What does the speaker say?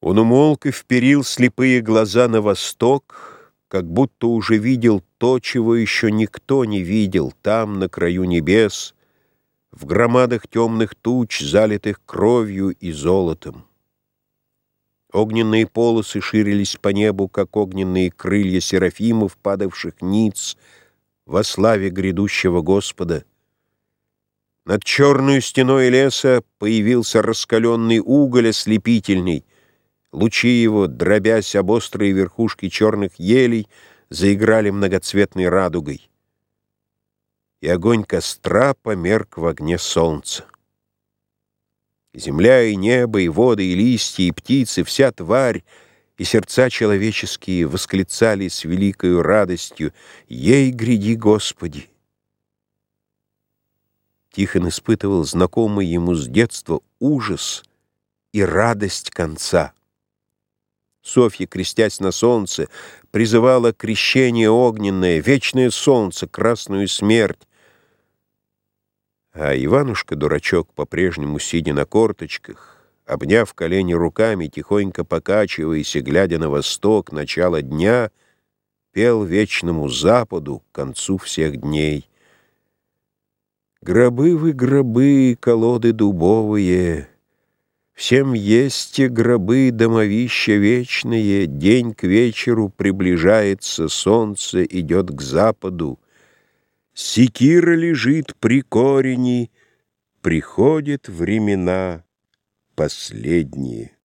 Он умолк и вперил слепые глаза на восток, как будто уже видел то, чего еще никто не видел, там, на краю небес, в громадах темных туч, залитых кровью и золотом. Огненные полосы ширились по небу, как огненные крылья серафимов, падавших ниц во славе грядущего Господа. Над черной стеной леса появился раскаленный уголь ослепительный, Лучи его, дробясь об острые верхушки черных елей, заиграли многоцветной радугой. И огонь костра померк в огне солнца. Земля, и небо, и воды, и листья, и птицы, вся тварь, и сердца человеческие восклицали с великою радостью «Ей гряди, Господи!» Тихон испытывал знакомый ему с детства ужас и радость конца. Софья, крестясь на солнце, призывала крещение огненное, вечное солнце, красную смерть. А Иванушка-дурачок, по-прежнему сидя на корточках, обняв колени руками, тихонько покачиваясь и глядя на восток, начало дня, пел вечному западу к концу всех дней. Гробы вы, гробы, колоды дубовые — Всем есть те гробы, домовища вечные, День к вечеру приближается, солнце идет к западу. Секира лежит при корени, Приходят времена последние.